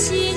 心